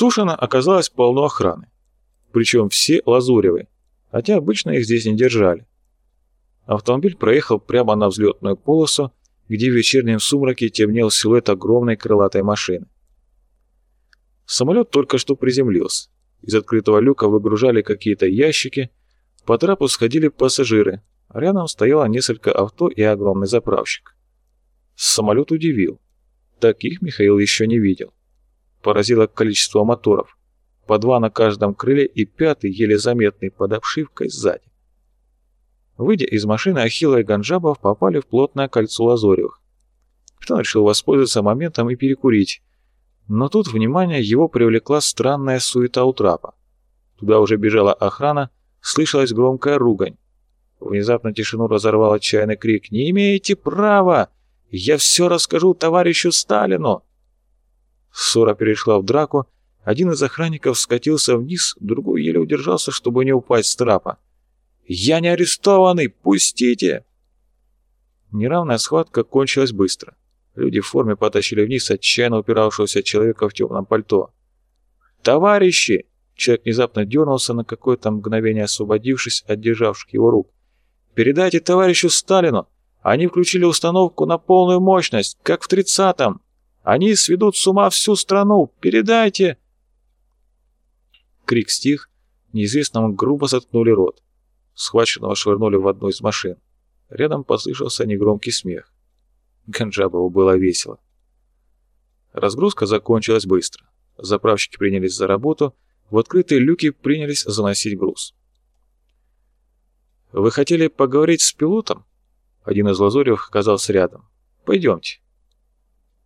Тушино оказалось полно охраны. Причем все лазуревые, хотя обычно их здесь не держали. Автомобиль проехал прямо на взлетную полосу, где в вечернем сумраке темнел силуэт огромной крылатой машины. Самолет только что приземлился. Из открытого люка выгружали какие-то ящики, по трапу сходили пассажиры, а рядом стояло несколько авто и огромный заправщик. Самолет удивил. Таких Михаил еще не видел. Поразило количество моторов. По два на каждом крыле и пятый, еле заметный, под обшивкой сзади. Выйдя из машины, Ахилла и Ганжабов попали в плотное кольцо Лазоревых. Капитан решил воспользоваться моментом и перекурить. Но тут внимание его привлекла странная суета у трапа. Туда уже бежала охрана, слышалась громкая ругань. Внезапно тишину разорвал отчаянный крик «Не имеете права! Я все расскажу товарищу Сталину!» Ссора перешла в драку, один из охранников скатился вниз, другой еле удержался, чтобы не упасть с трапа. «Я не арестованный! Пустите!» Неравная схватка кончилась быстро. Люди в форме потащили вниз отчаянно упиравшегося человека в темном пальто. «Товарищи!» Человек внезапно дернулся на какое-то мгновение, освободившись от державших его рук. «Передайте товарищу Сталину! Они включили установку на полную мощность, как в тридцатом! Они сведут с ума всю страну! Передайте!» Крик стих, неизвестному грубо заткнули рот. Схваченного швырнули в одну из машин. Рядом послышался негромкий смех. Ганджабову было весело. Разгрузка закончилась быстро. Заправщики принялись за работу, в открытые люки принялись заносить груз. «Вы хотели поговорить с пилотом?» Один из Лазоревых оказался рядом. «Пойдемте».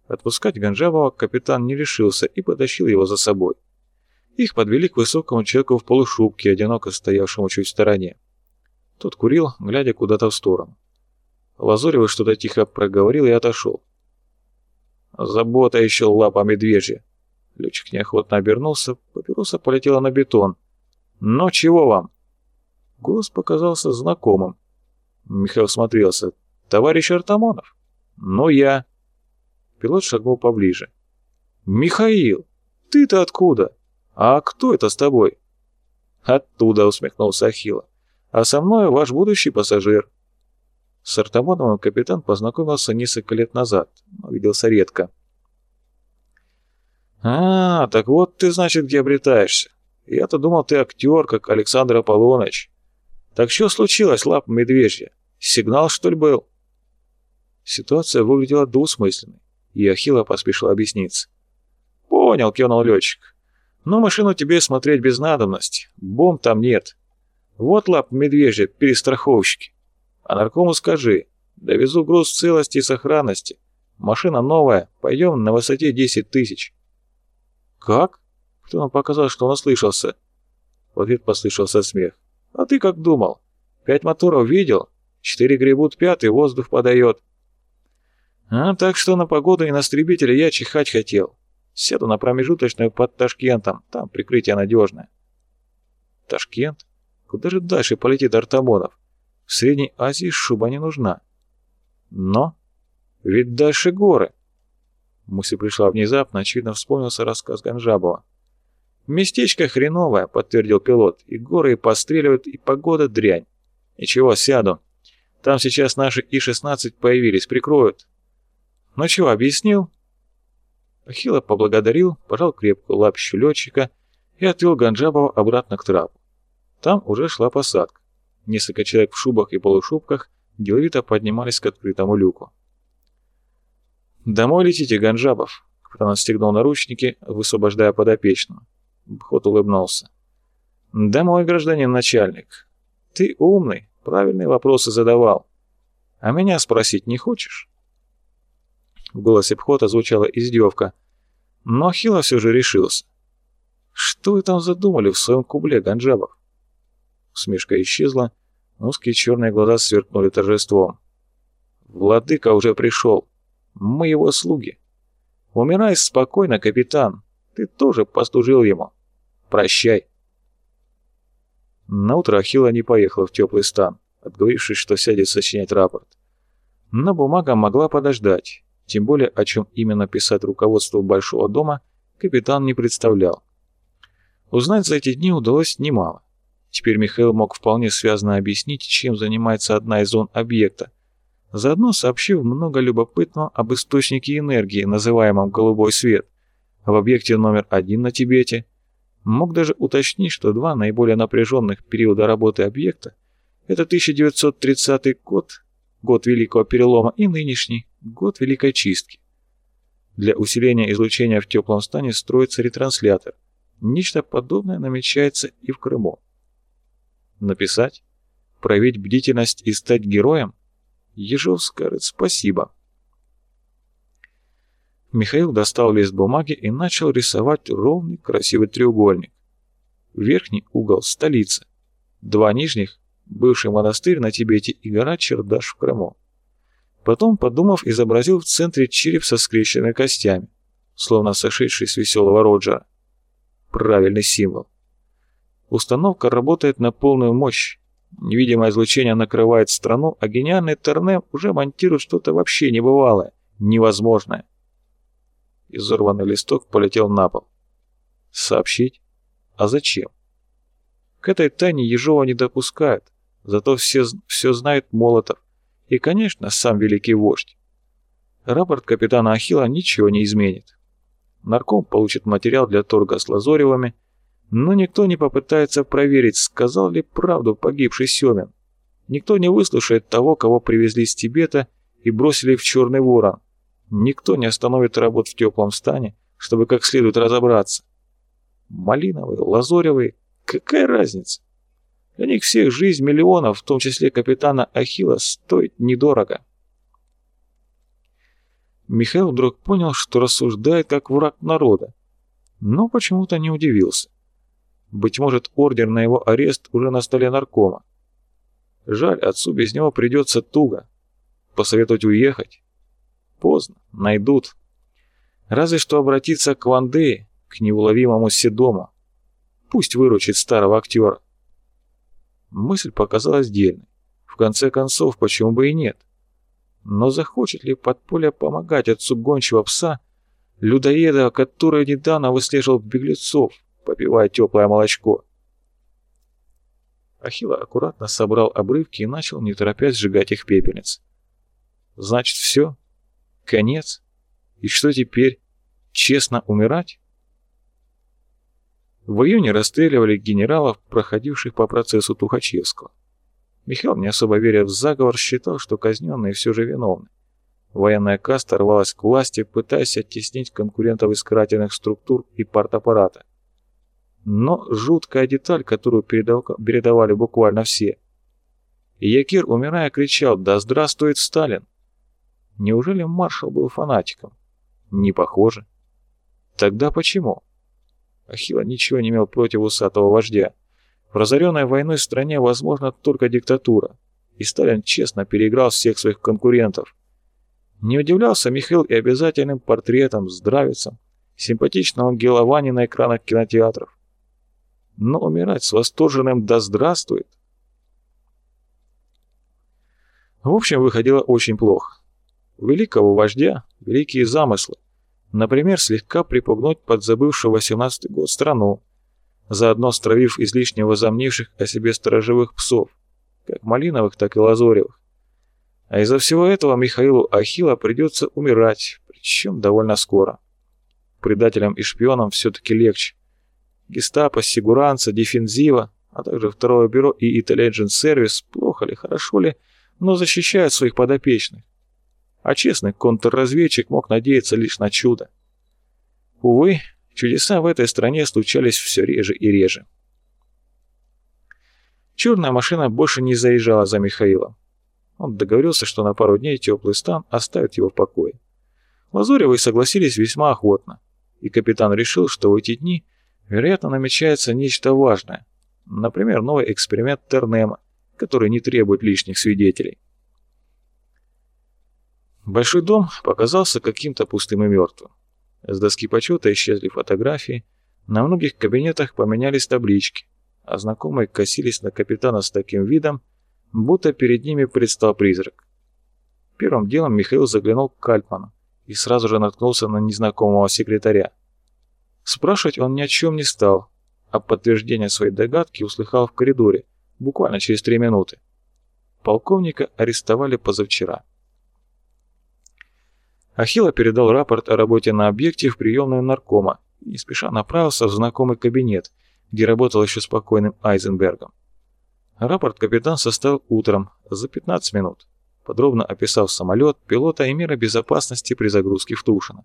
Отпускать Ганджабова капитан не решился и потащил его за собой. Их подвели к высокому человеку в полушубке, одиноко стоявшему чуть в стороне. Тот курил, глядя куда-то в сторону. Лазоревый что-то тихо проговорил и отошел. «Забота еще лапа медвежья!» Летчик неохотно обернулся, папироса полетела на бетон. «Но чего вам?» Голос показался знакомым. Михаил смотрелся. «Товарищ Артамонов?» «Ну я». Пилот шагнул поближе. «Михаил, ты-то откуда? А кто это с тобой?» «Оттуда», — усмехнулся Ахилла. «А со мной ваш будущий пассажир». С Артамоновым капитан познакомился несколько лет назад, но виделся редко. «А, так вот ты, значит, где обретаешься. Я-то думал, ты актер, как Александр Аполлоныч. Так что случилось, лапа медвежья? Сигнал, что ли, был?» Ситуация выглядела двусмысленной, и Ахилла поспешил объясниться. «Понял», — кивнул летчик. «Ну, машину тебе смотреть без надобности. Бомб там нет. Вот лап медвежья, перестраховщики. А наркому скажи, довезу груз в целости и сохранности. Машина новая, пойдем на высоте 10 тысяч. Как? Кто нам показал, что он ослышался? В ответ послышался смех. А ты как думал? Пять моторов видел? Четыре гребут, пятый воздух подает. А так что на погоду и на истребителя я чихать хотел. Сяду на промежуточную под Ташкентом, там прикрытие надежное. Ташкент? Куда же дальше полетит Артамонов? В Средней Азии шуба не нужна. Но ведь дальше горы. Мысль пришла внезапно, очевидно вспомнился рассказ Ганжабова. «Местечко хреновое», — подтвердил пилот. «И горы и постреливают, и погода дрянь. Ничего, сяду. Там сейчас наши И-16 появились, прикроют». «Ну чего, объяснил?» Ахилла поблагодарил, пожал крепкую лапищу летчика и отвел Ганджабова обратно к трапу. Там уже шла посадка. Несколько человек в шубах и полушубках деловито поднимались к открытому люку. «Домой летите, Ганжабов!» Капитан отстегнул наручники, высвобождая подопечного. Бхот улыбнулся. «Домой, гражданин начальник. Ты умный, правильные вопросы задавал. А меня спросить не хочешь?» В голосе Бхота звучала издевка, но Хила все же решился. «Что вы там задумали в своем кубле, Ганджабов?» Усмешка исчезла, узкие черные глаза сверкнули торжеством. «Владыка уже пришел. Мы его слуги. Умирай спокойно, капитан. Ты тоже послужил ему. Прощай». Наутро Ахилла не поехал в теплый стан, отговорившись, что сядет сочинять рапорт. Но бумага могла подождать, тем более о чем именно писать руководству Большого дома капитан не представлял. Узнать за эти дни удалось немало. Теперь Михаил мог вполне связно объяснить, чем занимается одна из зон объекта, заодно сообщив много любопытного об источнике энергии, называемом «голубой свет», в объекте номер один на Тибете. Мог даже уточнить, что два наиболее напряженных периода работы объекта – это 1930 год, год Великого Перелома, и нынешний, год Великой Чистки. Для усиления излучения в теплом стане строится ретранслятор. Нечто подобное намечается и в Крыму. Написать? Проявить бдительность и стать героем? Ежов скажет спасибо. Михаил достал лист бумаги и начал рисовать ровный красивый треугольник. Верхний угол – столица. Два нижних – бывший монастырь на Тибете и гора Чердаш в Крыму. Потом, подумав, изобразил в центре череп со скрещенными костями, словно сошедший с веселого Роджера. Правильный символ. Установка работает на полную мощь. Невидимое излучение накрывает страну, а гениальный Тернем уже монтирует что-то вообще небывалое, невозможное. Изорванный листок полетел на пол. Сообщить? А зачем? К этой тайне Ежова не допускают, зато все, все знает Молотов. И, конечно, сам великий вождь. Рапорт капитана Ахилла ничего не изменит. Нарком получит материал для торга с Лазоревыми, но никто не попытается проверить, сказал ли правду погибший Семин. Никто не выслушает того, кого привезли с Тибета и бросили в Черный Ворон. Никто не остановит работ в теплом стане, чтобы как следует разобраться. Малиновый, лазоревый, какая разница? Для них всех жизнь миллионов, в том числе капитана Ахилла, стоит недорого. Михаил вдруг понял, что рассуждает как враг народа, но почему-то не удивился. Быть может, ордер на его арест уже на столе наркома. Жаль, отцу без него придется туго. Посоветовать уехать? Поздно, найдут. Разве что обратиться к Вандее, к неуловимому Седому. Пусть выручит старого актера. Мысль показалась дельной. В конце концов, почему бы и нет? Но захочет ли подполье помогать отцу гончего пса, людоеда, который недавно выслеживал беглецов, попивая теплое молочко. Ахилла аккуратно собрал обрывки и начал, не торопясь, сжигать их пепельниц. «Значит, все? Конец? И что теперь? Честно умирать?» В июне расстреливали генералов, проходивших по процессу Тухачевского. Михаил, не особо веря в заговор, считал, что казненные все же виновны. Военная каста рвалась к власти, пытаясь оттеснить конкурентов из карательных структур и партаппарата. Но жуткая деталь, которую передавали буквально все. Якир, умирая, кричал «Да здравствует Сталин!» Неужели маршал был фанатиком? Не похоже. Тогда почему? Ахилла ничего не имел против усатого вождя. В разоренной войной стране возможна только диктатура, и Сталин честно переиграл всех своих конкурентов. Не удивлялся Михаил и обязательным портретом, здравицем, симпатичного Геловани на экранах кинотеатров но умирать с восторженным «да здравствует». В общем, выходило очень плохо. У великого вождя великие замыслы. Например, слегка припугнуть подзабывшую 18 год страну, заодно стравив излишне возомнивших о себе сторожевых псов, как малиновых, так и лазоревых. А из-за всего этого Михаилу Ахилла придется умирать, причем довольно скоро. Предателям и шпионам все-таки легче. Гестапо, Сигуранца, Дефензива, а также Второе бюро и Intelligence Service, плохо ли, хорошо ли, но защищают своих подопечных. А честный контрразведчик мог надеяться лишь на чудо. Увы, чудеса в этой стране случались все реже и реже. Черная машина больше не заезжала за Михаилом. Он договорился, что на пару дней теплый стан оставит его в покое. Лазуревы согласились весьма охотно, и капитан решил, что в эти дни Вероятно, намечается нечто важное. Например, новый эксперимент Тернема, который не требует лишних свидетелей. Большой дом показался каким-то пустым и мертвым. С доски почета исчезли фотографии, на многих кабинетах поменялись таблички, а знакомые косились на капитана с таким видом, будто перед ними предстал призрак. Первым делом Михаил заглянул к Кальпману и сразу же наткнулся на незнакомого секретаря. Спрашивать он ни о чем не стал, а подтверждение своей догадки услыхал в коридоре, буквально через три минуты. Полковника арестовали позавчера. Ахилла передал рапорт о работе на объекте в приемную наркома и спеша направился в знакомый кабинет, где работал еще спокойным Айзенбергом. Рапорт капитан составил утром, за 15 минут, подробно описав самолет, пилота и меры безопасности при загрузке в Тушино.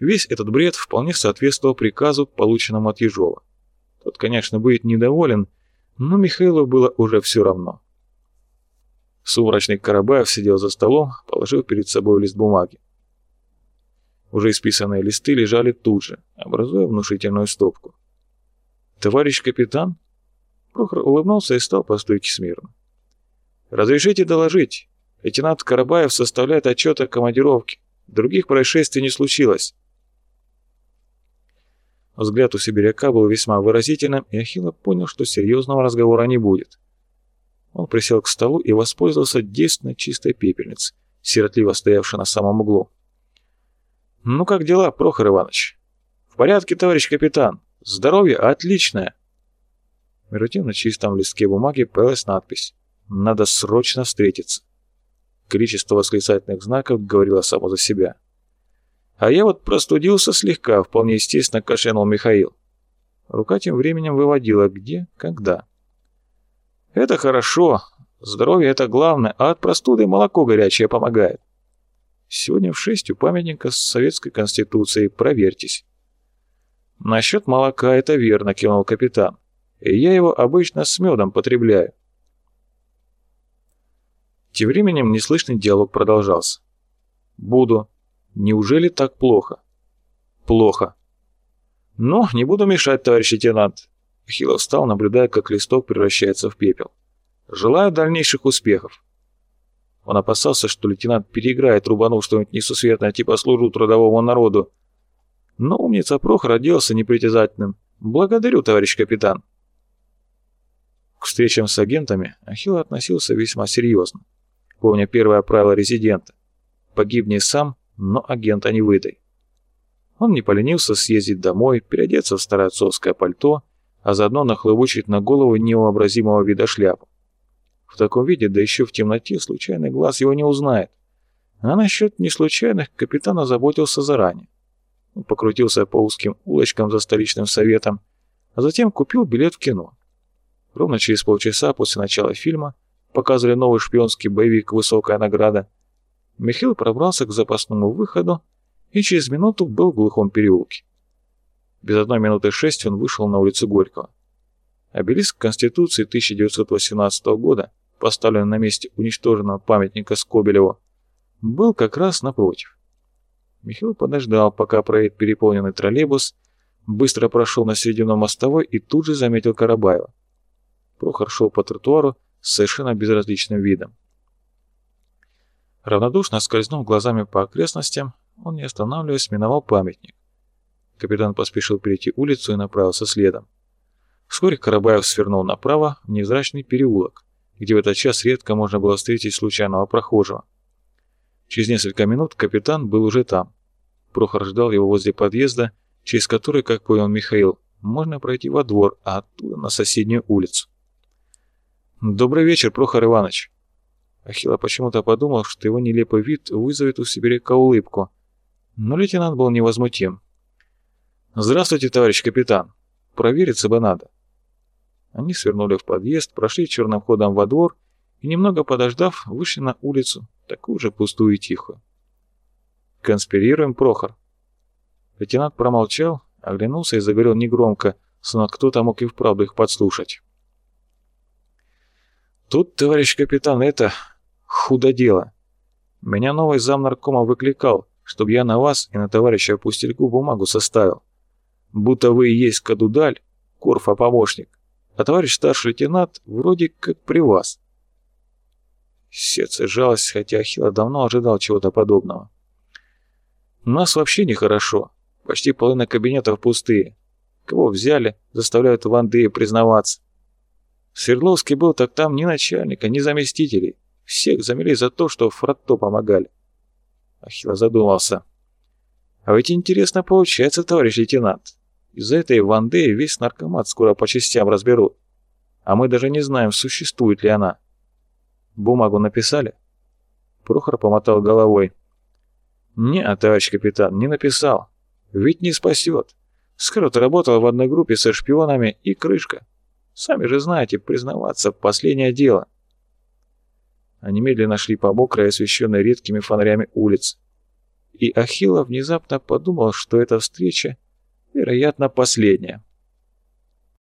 Весь этот бред вполне соответствовал приказу, полученному от Ежова. Тот, конечно, будет недоволен, но Михаилу было уже все равно. Сумрачный Карабаев сидел за столом, положив перед собой лист бумаги. Уже исписанные листы лежали тут же, образуя внушительную стопку. «Товарищ капитан?» Прохор улыбнулся и стал по стойке смирно. «Разрешите доложить. Лейтенант Карабаев составляет отчет о командировке. Других происшествий не случилось. Взгляд у сибиряка был весьма выразительным, и Ахилла понял, что серьезного разговора не будет. Он присел к столу и воспользовался действенной чистой пепельницей, сиротливо стоявшей на самом углу. «Ну как дела, Прохор Иванович?» «В порядке, товарищ капитан. Здоровье отличное». Между на чистом листке бумаги появилась надпись «Надо срочно встретиться». Количество восклицательных знаков говорило само за себя. А я вот простудился слегка, вполне естественно кашлянул Михаил. Рука тем временем выводила где, когда. Это хорошо, здоровье это главное, а от простуды молоко горячее помогает. Сегодня в шесть у памятника с советской конституцией, проверьтесь. Насчет молока это верно, кивнул капитан. И я его обычно с медом потребляю. Тем временем неслышный диалог продолжался. «Буду. Неужели так плохо? Плохо. Ну, не буду мешать, товарищ лейтенант. Хилов встал, наблюдая, как листок превращается в пепел. Желаю дальнейших успехов. Он опасался, что лейтенант переиграет, рубанув что-нибудь несусветное, типа служу трудовому народу. Но умница Прохор оделся непритязательным. «Благодарю, товарищ капитан». К встречам с агентами Ахилл относился весьма серьезно, помня первое правило резидента. «Погибни сам, но агента не выдай. Он не поленился съездить домой, переодеться в старое отцовское пальто, а заодно нахлобучить на голову невообразимого вида шляпу. В таком виде, да еще в темноте, случайный глаз его не узнает. А насчет неслучайных капитан озаботился заранее. Он покрутился по узким улочкам за столичным советом, а затем купил билет в кино. Ровно через полчаса после начала фильма показывали новый шпионский боевик «Высокая награда», Михаил пробрался к запасному выходу и через минуту был в глухом переулке. Без одной минуты шесть он вышел на улицу Горького. Обелиск Конституции 1918 года, поставленный на месте уничтоженного памятника Скобелеву, был как раз напротив. Михаил подождал, пока проедет переполненный троллейбус, быстро прошел на середину мостовой и тут же заметил Карабаева. Прохор шел по тротуару с совершенно безразличным видом. Равнодушно скользнув глазами по окрестностям, он, не останавливаясь, миновал памятник. Капитан поспешил перейти улицу и направился следом. Вскоре Карабаев свернул направо в невзрачный переулок, где в этот час редко можно было встретить случайного прохожего. Через несколько минут капитан был уже там. Прохор ждал его возле подъезда, через который, как понял Михаил, можно пройти во двор, а оттуда на соседнюю улицу. «Добрый вечер, Прохор Иванович!» Ахилла почему-то подумал, что его нелепый вид вызовет у сибиряка улыбку. Но лейтенант был невозмутим. «Здравствуйте, товарищ капитан. Провериться бы надо». Они свернули в подъезд, прошли черным ходом во двор и, немного подождав, вышли на улицу, такую же пустую и тихую. «Конспирируем, Прохор». Лейтенант промолчал, оглянулся и заговорил негромко, словно кто-то мог и вправду их подслушать. «Тут, товарищ капитан, это худо дело. Меня новый зам наркома выкликал, чтобы я на вас и на товарища Пустельку бумагу составил. Будто вы и есть Кадудаль, Корфа помощник, а товарищ старший лейтенант вроде как при вас. Сердце жалость, хотя Ахилла давно ожидал чего-то подобного. У нас вообще нехорошо. Почти половина кабинетов пустые. Кого взяли, заставляют в Андее признаваться. Свердловский был так там ни начальника, ни заместителей. Всех замели за то, что фрато помогали. Ахилла задумался. А ведь интересно получается, товарищ лейтенант. Из-за этой Вандеи весь наркомат скоро по частям разберут. А мы даже не знаем, существует ли она. Бумагу написали? Прохор помотал головой. «Не, товарищ капитан, не написал. Ведь не спасет. Скрот работал в одной группе со шпионами и крышка. Сами же знаете, признаваться – последнее дело». Они медленно шли по мокрой, освещенной редкими фонарями улиц. И Ахилла внезапно подумал, что эта встреча, вероятно, последняя.